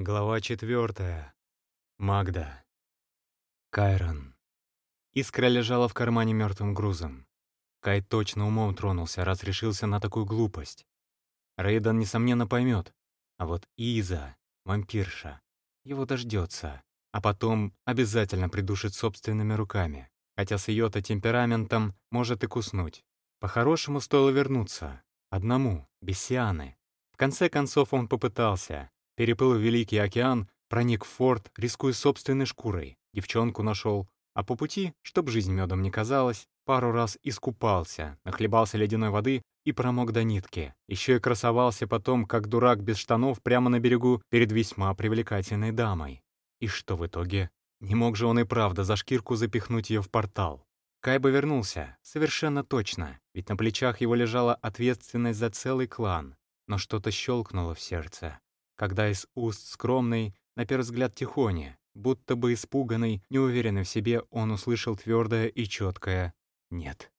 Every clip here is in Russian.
Глава четвертая. Магда. Кайрон. Искра лежала в кармане мертвым грузом. Кай точно умом тронулся, раз решился на такую глупость. Рейдан, несомненно, поймет. А вот Иза, вампирша, его дождется, а потом обязательно придушит собственными руками. Хотя с ее-то темпераментом может и куснуть. По-хорошему стоило вернуться. Одному, без Сианы. В конце концов он попытался. Переплыл Великий океан, проник в форт, рискуя собственной шкурой. Девчонку нашел. А по пути, чтоб жизнь медом не казалась, пару раз искупался, нахлебался ледяной воды и промок до нитки. Еще и красовался потом, как дурак без штанов, прямо на берегу перед весьма привлекательной дамой. И что в итоге? Не мог же он и правда за шкирку запихнуть ее в портал. Кай бы вернулся, совершенно точно, ведь на плечах его лежала ответственность за целый клан. Но что-то щелкнуло в сердце когда из уст скромной, на первый взгляд тихони, будто бы испуганный, неуверенный в себе, он услышал твердое и четкое «нет».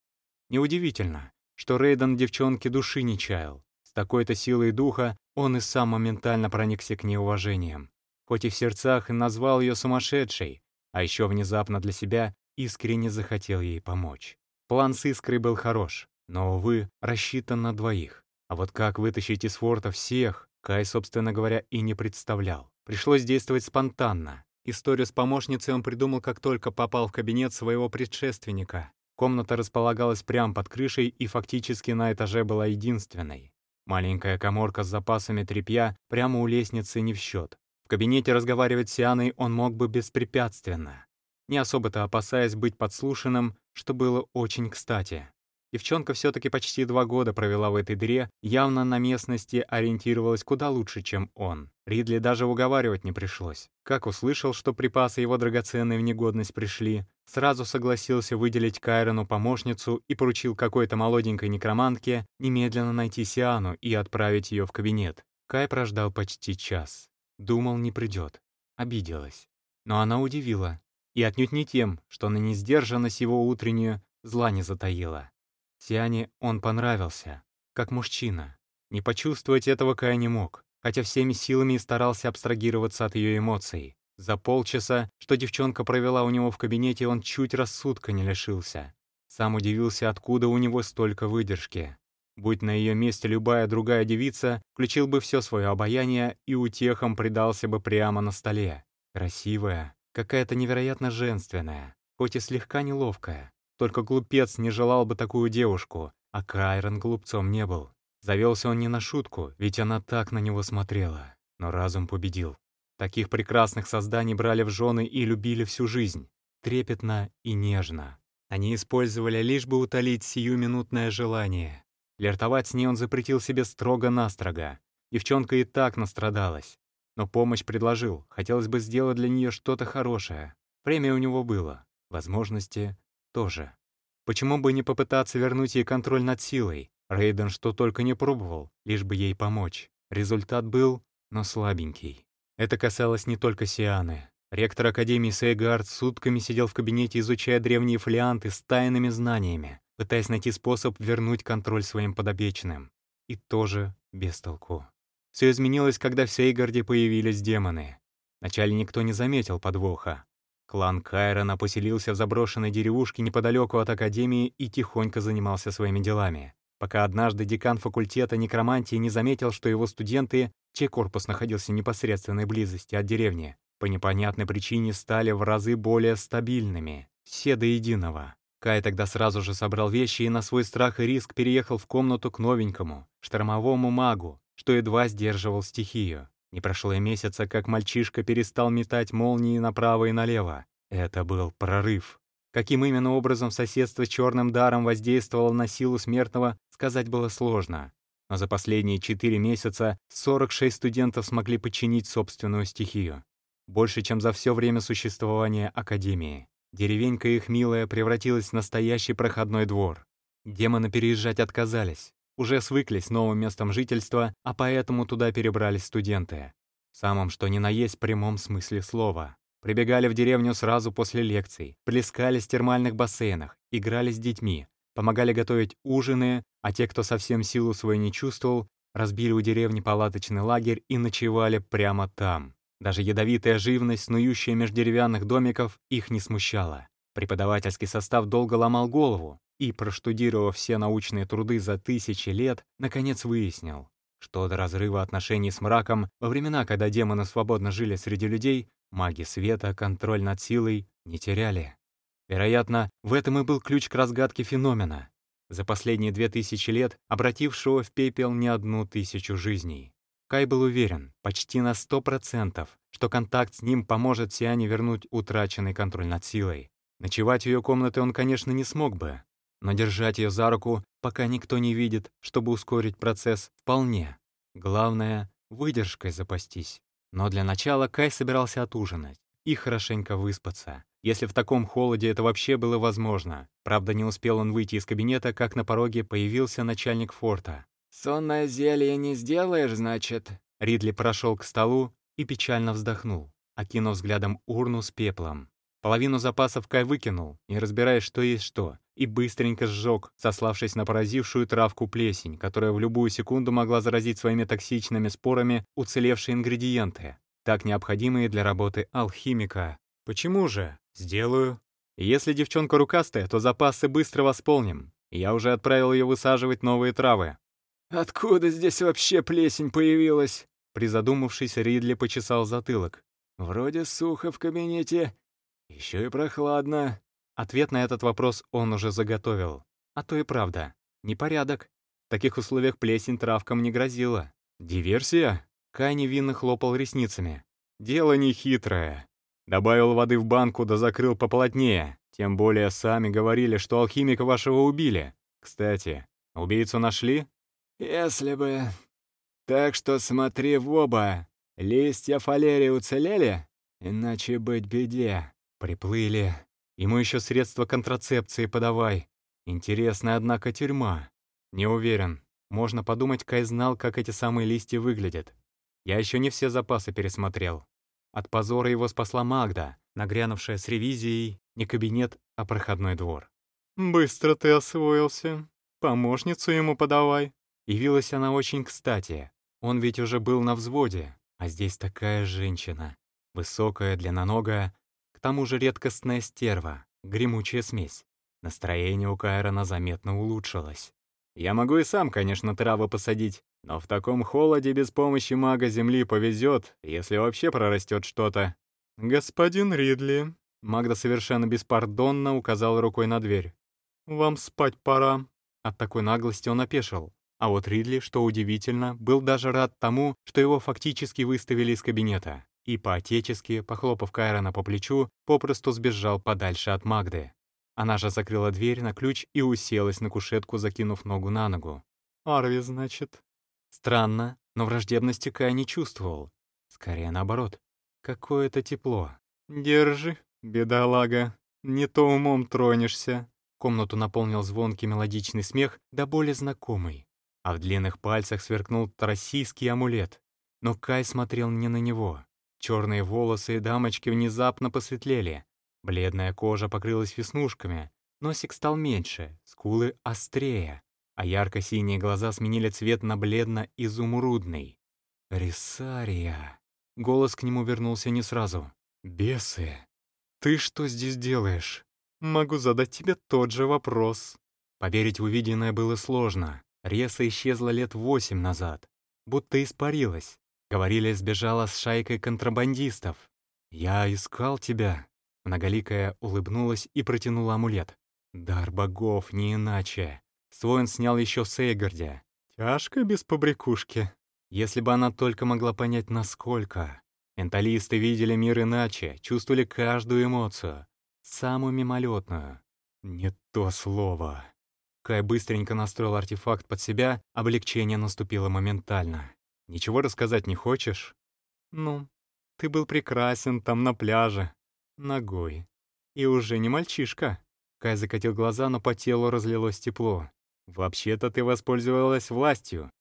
Неудивительно, что Рейден девчонке души не чаял. С такой-то силой духа он и сам моментально проникся к ней уважением. Хоть и в сердцах и назвал ее сумасшедшей, а еще внезапно для себя искренне захотел ей помочь. План с Искрой был хорош, но, увы, рассчитан на двоих. А вот как вытащить из форта всех, Кай, собственно говоря, и не представлял. Пришлось действовать спонтанно. Историю с помощницей он придумал, как только попал в кабинет своего предшественника. Комната располагалась прямо под крышей и фактически на этаже была единственной. Маленькая коморка с запасами тряпья прямо у лестницы не в счет. В кабинете разговаривать с Сианой он мог бы беспрепятственно, не особо-то опасаясь быть подслушанным, что было очень кстати. Девчонка все-таки почти два года провела в этой дыре, явно на местности ориентировалась куда лучше, чем он. Ридли даже уговаривать не пришлось. Как услышал, что припасы его драгоценной в негодность пришли, сразу согласился выделить Кайрону помощницу и поручил какой-то молоденькой некромантке немедленно найти Сиану и отправить ее в кабинет. Кай прождал почти час. Думал, не придет. Обиделась. Но она удивила. И отнюдь не тем, что на несдержанность его утреннюю зла не затаила. Сиане он понравился, как мужчина. Не почувствовать этого Кай не мог, хотя всеми силами старался абстрагироваться от ее эмоций. За полчаса, что девчонка провела у него в кабинете, он чуть рассудка не лишился. Сам удивился, откуда у него столько выдержки. Будь на ее месте любая другая девица, включил бы все свое обаяние и утехом предался бы прямо на столе. Красивая, какая-то невероятно женственная, хоть и слегка неловкая. Только глупец не желал бы такую девушку, а Кайрон глупцом не был. Завелся он не на шутку, ведь она так на него смотрела. Но разум победил. Таких прекрасных созданий брали в жены и любили всю жизнь. Трепетно и нежно. Они использовали лишь бы утолить сиюминутное желание. Лертовать с ней он запретил себе строго-настрого. Девчонка и так настрадалась. Но помощь предложил. Хотелось бы сделать для нее что-то хорошее. Время у него было. Возможности тоже. Почему бы не попытаться вернуть ей контроль над силой? Рейден что только не пробовал, лишь бы ей помочь. Результат был, но слабенький. Это касалось не только Сианы. Ректор Академии Сейгард сутками сидел в кабинете, изучая древние фолианты с тайными знаниями, пытаясь найти способ вернуть контроль своим подопечным. И тоже без толку. Все изменилось, когда в Сейгарде появились демоны. Вначале никто не заметил подвоха. Клан Кайрона поселился в заброшенной деревушке неподалеку от Академии и тихонько занимался своими делами. Пока однажды декан факультета некромантии не заметил, что его студенты, чей корпус находился в непосредственной близости от деревни, по непонятной причине стали в разы более стабильными. Все до единого. Кай тогда сразу же собрал вещи и на свой страх и риск переехал в комнату к новенькому, штормовому магу, что едва сдерживал стихию. Не прошло и месяца, как мальчишка перестал метать молнии направо и налево. Это был прорыв. Каким именно образом соседство с черным даром воздействовало на силу смертного, сказать было сложно. Но за последние четыре месяца 46 студентов смогли подчинить собственную стихию. Больше, чем за все время существования Академии. Деревенька их милая превратилась в настоящий проходной двор. Демоны переезжать отказались уже свыклись с новым местом жительства, а поэтому туда перебрались студенты. В самом что ни на есть прямом смысле слова. Прибегали в деревню сразу после лекций, плескались в термальных бассейнах, играли с детьми, помогали готовить ужины, а те, кто совсем силу свою не чувствовал, разбили у деревни палаточный лагерь и ночевали прямо там. Даже ядовитая живность, снующая меж деревянных домиков, их не смущала. Преподавательский состав долго ломал голову и, проштудировав все научные труды за тысячи лет, наконец выяснил, что до разрыва отношений с мраком во времена, когда демоны свободно жили среди людей, маги света контроль над силой не теряли. Вероятно, в этом и был ключ к разгадке феномена, за последние две тысячи лет обратившего в пепел не одну тысячу жизней. Кай был уверен, почти на сто процентов, что контакт с ним поможет Сиане вернуть утраченный контроль над силой. Ночевать в ее комнате он, конечно, не смог бы, но держать ее за руку, пока никто не видит, чтобы ускорить процесс, вполне. Главное — выдержкой запастись. Но для начала Кай собирался отужинать и хорошенько выспаться, если в таком холоде это вообще было возможно. Правда, не успел он выйти из кабинета, как на пороге появился начальник форта. «Сонное зелье не сделаешь, значит?» Ридли прошел к столу и печально вздохнул, окинув взглядом урну с пеплом. Половину запасов Кай выкинул, не разбирая, что есть что, и быстренько сжег, сославшись на поразившую травку плесень, которая в любую секунду могла заразить своими токсичными спорами уцелевшие ингредиенты, так необходимые для работы алхимика. Почему же? Сделаю. Если девчонка рукастая, то запасы быстро восполним. Я уже отправил ее высаживать новые травы. «Откуда здесь вообще плесень появилась?» Призадумавшись, Ридли почесал затылок. «Вроде сухо в кабинете, еще и прохладно». Ответ на этот вопрос он уже заготовил. А то и правда. Непорядок. В таких условиях плесень травкам не грозила. Диверсия? Кай невинно хлопал ресницами. Дело нехитрое. Добавил воды в банку да закрыл поплотнее. Тем более сами говорили, что алхимика вашего убили. Кстати, убийцу нашли? Если бы. Так что смотри в оба. Листья фалерии уцелели? Иначе быть беде. Приплыли. Ему еще средства контрацепции подавай. Интересная, однако, тюрьма. Не уверен. Можно подумать, Кай знал, как эти самые листья выглядят. Я еще не все запасы пересмотрел. От позора его спасла Магда, нагрянувшая с ревизией не кабинет, а проходной двор. «Быстро ты освоился. Помощницу ему подавай». Явилась она очень кстати. Он ведь уже был на взводе, а здесь такая женщина. Высокая, длинноногая, к тому же редкостная стерва, гремучая смесь. Настроение у Кайрона заметно улучшилось. Я могу и сам, конечно, травы посадить, но в таком холоде без помощи мага Земли повезет, если вообще прорастет что-то. «Господин Ридли», — Магда совершенно беспардонно указал рукой на дверь. «Вам спать пора». От такой наглости он опешил. А вот Ридли, что удивительно, был даже рад тому, что его фактически выставили из кабинета и по-отечески, похлопав Кайрона по плечу, попросту сбежал подальше от Магды. Она же закрыла дверь на ключ и уселась на кушетку, закинув ногу на ногу. «Арви, значит?» Странно, но враждебности Кай не чувствовал. Скорее наоборот. Какое-то тепло. «Держи, бедолага, не то умом тронешься». Комнату наполнил звонкий мелодичный смех, да более знакомый. А в длинных пальцах сверкнул российский амулет. Но Кай смотрел не на него. Черные волосы и дамочки внезапно посветлели. Бледная кожа покрылась веснушками, носик стал меньше, скулы острее, а ярко-синие глаза сменили цвет на бледно-изумрудный. «Рисария!» Голос к нему вернулся не сразу. «Бесы! Ты что здесь делаешь? Могу задать тебе тот же вопрос». Поверить в увиденное было сложно. Реса исчезла лет восемь назад, будто испарилась. Говорили, сбежала с шайкой контрабандистов. «Я искал тебя». Многоликая улыбнулась и протянула амулет. «Дар богов, не иначе». Свой он снял еще в Сейгарде. Тяжко без побрякушки. Если бы она только могла понять, насколько. Менталисты видели мир иначе, чувствовали каждую эмоцию. Самую мимолетную. Не то слово. Кай быстренько настроил артефакт под себя, облегчение наступило моментально. Ничего рассказать не хочешь? Ну, ты был прекрасен там на пляже. Ногой. И уже не мальчишка. Кай закатил глаза, но по телу разлилось тепло. Вообще-то ты воспользовалась властью,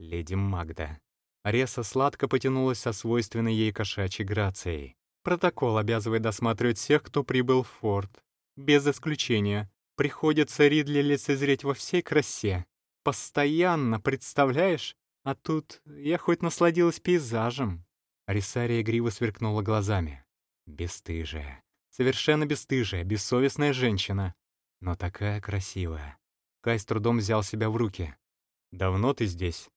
леди Магда. Реса сладко потянулась со свойственной ей кошачьей грацией. Протокол обязывает досматривать всех, кто прибыл в форт. Без исключения. Приходится Ридли лицезреть во всей красе. Постоянно, представляешь? А тут я хоть насладилась пейзажем. Арисария игриво сверкнула глазами. Бесстыжая. Совершенно бесстыжая, бессовестная женщина. Но такая красивая. Кай с трудом взял себя в руки. «Давно ты здесь?»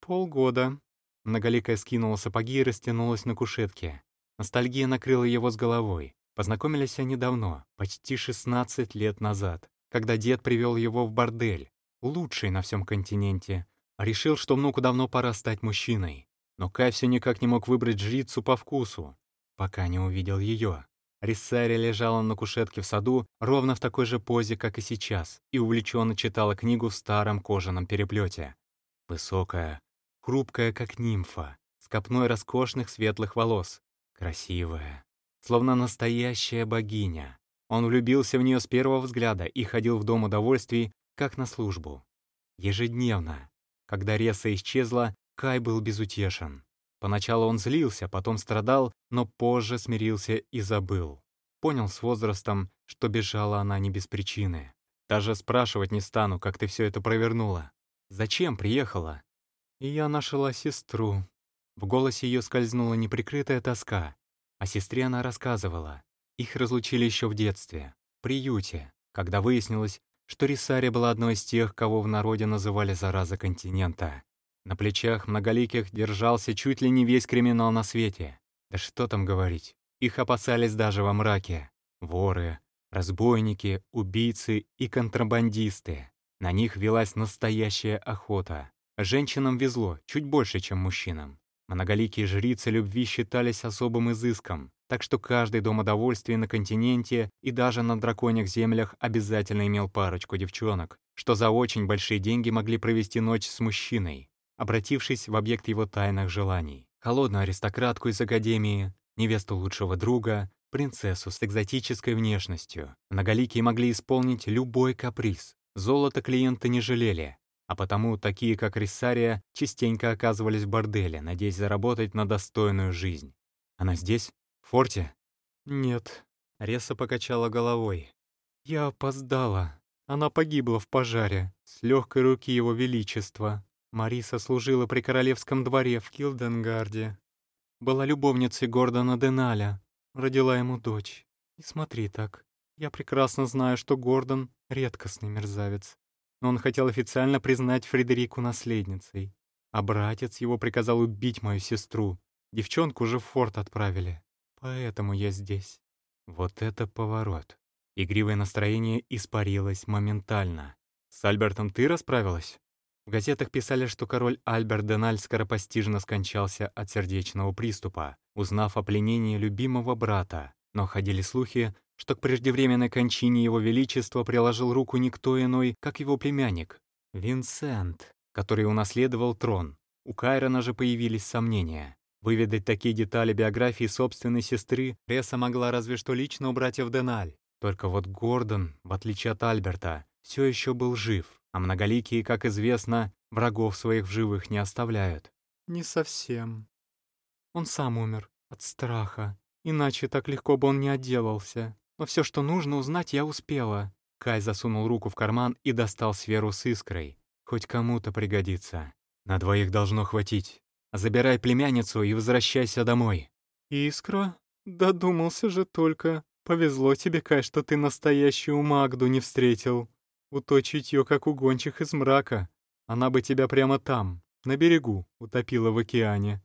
«Полгода». Многоликая скинула сапоги и растянулась на кушетке. Ностальгия накрыла его с головой. Познакомились они давно, почти 16 лет назад, когда дед привел его в бордель, лучший на всем континенте. Решил, что внуку давно пора стать мужчиной. Но Кай все никак не мог выбрать жрицу по вкусу, пока не увидел ее. Риссария лежала на кушетке в саду ровно в такой же позе, как и сейчас, и увлеченно читала книгу в старом кожаном переплете. Высокая, хрупкая, как нимфа, с копной роскошных светлых волос, красивая, словно настоящая богиня. Он влюбился в нее с первого взгляда и ходил в дом удовольствий, как на службу. Ежедневно. Когда Реса исчезла, Кай был безутешен. Поначалу он злился, потом страдал, но позже смирился и забыл. Понял с возрастом, что бежала она не без причины. Даже спрашивать не стану, как ты все это провернула. Зачем приехала? И я нашла сестру. В голосе ее скользнула неприкрытая тоска. О сестре она рассказывала. Их разлучили еще в детстве, в приюте, когда выяснилось, что Рисария была одной из тех, кого в народе называли «зараза континента». На плечах многоликих держался чуть ли не весь криминал на свете. Да что там говорить, их опасались даже во мраке. Воры, разбойники, убийцы и контрабандисты. На них велась настоящая охота. Женщинам везло чуть больше, чем мужчинам. Многоликие жрицы любви считались особым изыском, так что каждый дом удовольствия на континенте и даже на драконьих землях обязательно имел парочку девчонок, что за очень большие деньги могли провести ночь с мужчиной обратившись в объект его тайных желаний. Холодную аристократку из академии, невесту лучшего друга, принцессу с экзотической внешностью. Многоликие могли исполнить любой каприз. Золото клиенты не жалели, а потому такие, как Риссария, частенько оказывались в борделе, надеясь заработать на достойную жизнь. Она здесь? Форте? Нет. Реса покачала головой. Я опоздала. Она погибла в пожаре с легкой руки его величества. Мариса служила при королевском дворе в Килденгарде. Была любовницей Гордона Деналя, родила ему дочь. И смотри так, я прекрасно знаю, что Гордон — редкостный мерзавец. Но он хотел официально признать Фредерику наследницей. А братец его приказал убить мою сестру. Девчонку уже в форт отправили. Поэтому я здесь. Вот это поворот. Игривое настроение испарилось моментально. «С Альбертом ты расправилась?» В газетах писали, что король Альберт Деналь скоропостижно скончался от сердечного приступа, узнав о пленении любимого брата. Но ходили слухи, что к преждевременной кончине его величества приложил руку никто иной, как его племянник, Винсент, который унаследовал трон. У Кайрона же появились сомнения. Выведать такие детали биографии собственной сестры Реса могла разве что лично у братьев Деналь. Только вот Гордон, в отличие от Альберта, все еще был жив а многоликие, как известно, врагов своих в живых не оставляют. Не совсем. Он сам умер от страха, иначе так легко бы он не отделался. Но все, что нужно узнать, я успела. Кай засунул руку в карман и достал сферу с искрой. Хоть кому-то пригодится. На двоих должно хватить. Забирай племянницу и возвращайся домой. Искра? Додумался же только. Повезло тебе, Кай, что ты настоящую Магду не встретил. Уточить ее, как угончих из мрака. Она бы тебя прямо там, на берегу, утопила в океане.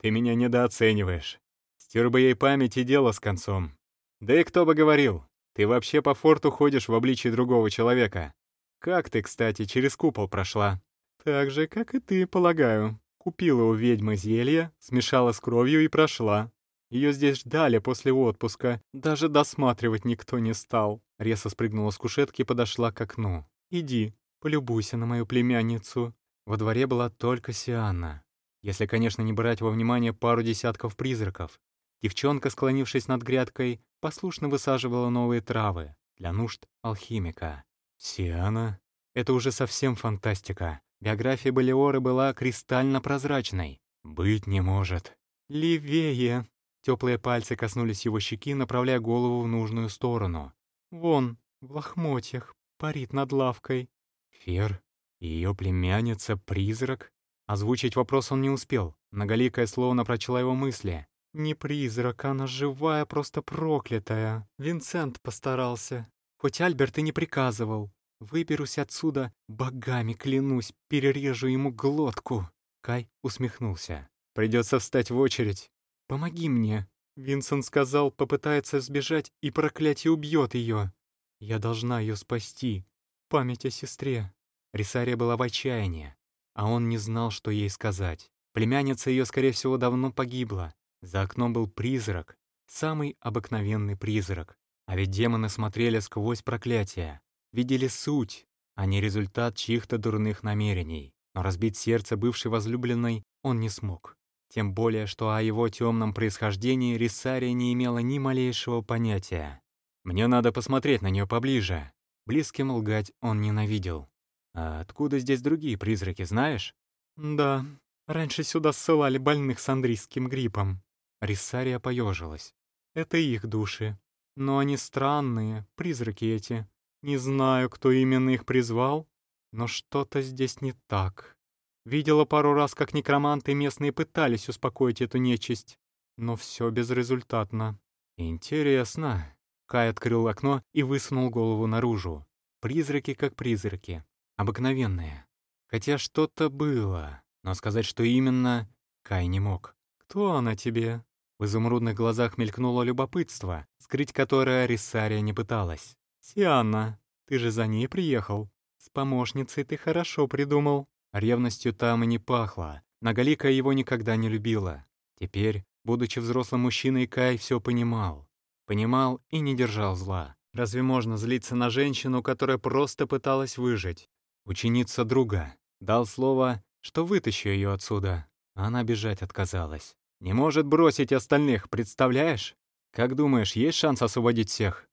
Ты меня недооцениваешь. Стер бы ей память и дело с концом. Да и кто бы говорил, ты вообще по форту ходишь в обличии другого человека. Как ты, кстати, через купол прошла? Так же, как и ты, полагаю. Купила у ведьмы зелье, смешала с кровью и прошла. Ее здесь ждали после отпуска, даже досматривать никто не стал. Реса спрыгнула с кушетки и подошла к окну. «Иди, полюбуйся на мою племянницу». Во дворе была только Сианна. Если, конечно, не брать во внимание пару десятков призраков. Девчонка, склонившись над грядкой, послушно высаживала новые травы для нужд алхимика. Сиана? Это уже совсем фантастика. Биография Балиоры была кристально прозрачной. Быть не может. «Левее!» Теплые пальцы коснулись его щеки, направляя голову в нужную сторону. «Вон, в лохмотьях, парит над лавкой». Фер? Ее племянница — призрак? Озвучить вопрос он не успел. Многоликая словно прочла его мысли. «Не призрак, она живая, просто проклятая. Винсент постарался. Хоть Альберт и не приказывал. Выберусь отсюда, богами клянусь, перережу ему глотку». Кай усмехнулся. «Придется встать в очередь. Помоги мне». Винсент сказал, попытается сбежать, и проклятие убьет ее. Я должна ее спасти. Память о сестре. Рисария была в отчаянии, а он не знал, что ей сказать. Племянница ее, скорее всего, давно погибла. За окном был призрак, самый обыкновенный призрак. А ведь демоны смотрели сквозь проклятие, видели суть, а не результат чьих-то дурных намерений. Но разбить сердце бывшей возлюбленной он не смог. Тем более, что о его темном происхождении Рисария не имела ни малейшего понятия. «Мне надо посмотреть на нее поближе». Близким лгать он ненавидел. «А откуда здесь другие призраки, знаешь?» «Да, раньше сюда ссылали больных с андрийским гриппом». Рисария поежилась. «Это их души. Но они странные, призраки эти. Не знаю, кто именно их призвал, но что-то здесь не так. Видела пару раз, как некроманты местные пытались успокоить эту нечисть, но все безрезультатно. Интересно. Кай открыл окно и высунул голову наружу. Призраки как призраки. Обыкновенные. Хотя что-то было, но сказать, что именно, Кай не мог. «Кто она тебе?» В изумрудных глазах мелькнуло любопытство, скрыть которое Рисария не пыталась. «Сианна, ты же за ней приехал. С помощницей ты хорошо придумал». Ревностью там и не пахло. Нагалика его никогда не любила. Теперь, будучи взрослым мужчиной, Кай все понимал. Понимал и не держал зла. Разве можно злиться на женщину, которая просто пыталась выжить? Ученица друга. Дал слово, что вытащу ее отсюда. Она бежать отказалась. Не может бросить остальных, представляешь? Как думаешь, есть шанс освободить всех?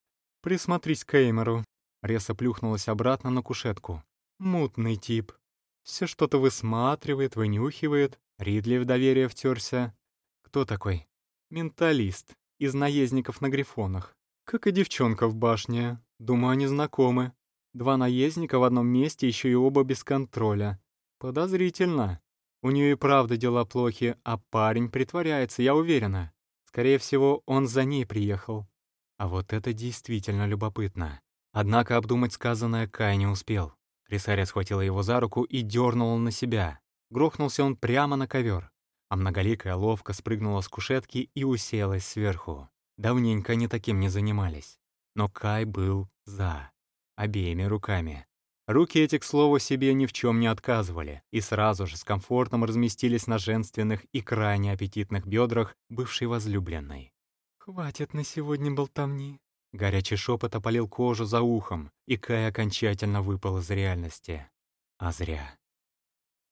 Присмотрись к Эймеру. Реса плюхнулась обратно на кушетку. Мутный тип. Все что-то высматривает, вынюхивает. Ридли в доверие втерся. Кто такой? Менталист. Из наездников на грифонах. Как и девчонка в башне. Думаю, они знакомы. Два наездника в одном месте, еще и оба без контроля. Подозрительно. У нее и правда дела плохи, а парень притворяется, я уверена. Скорее всего, он за ней приехал. А вот это действительно любопытно. Однако обдумать сказанное Кай не успел. Рисаря схватила его за руку и дернула на себя. Грохнулся он прямо на ковер, а многоликая ловко спрыгнула с кушетки и уселась сверху. Давненько они таким не занимались. Но Кай был «за» обеими руками. Руки эти, к слову, себе ни в чем не отказывали и сразу же с комфортом разместились на женственных и крайне аппетитных бедрах бывшей возлюбленной. «Хватит на сегодня болтовни». Горячий шепот опалил кожу за ухом, и Кай окончательно выпал из реальности. А зря.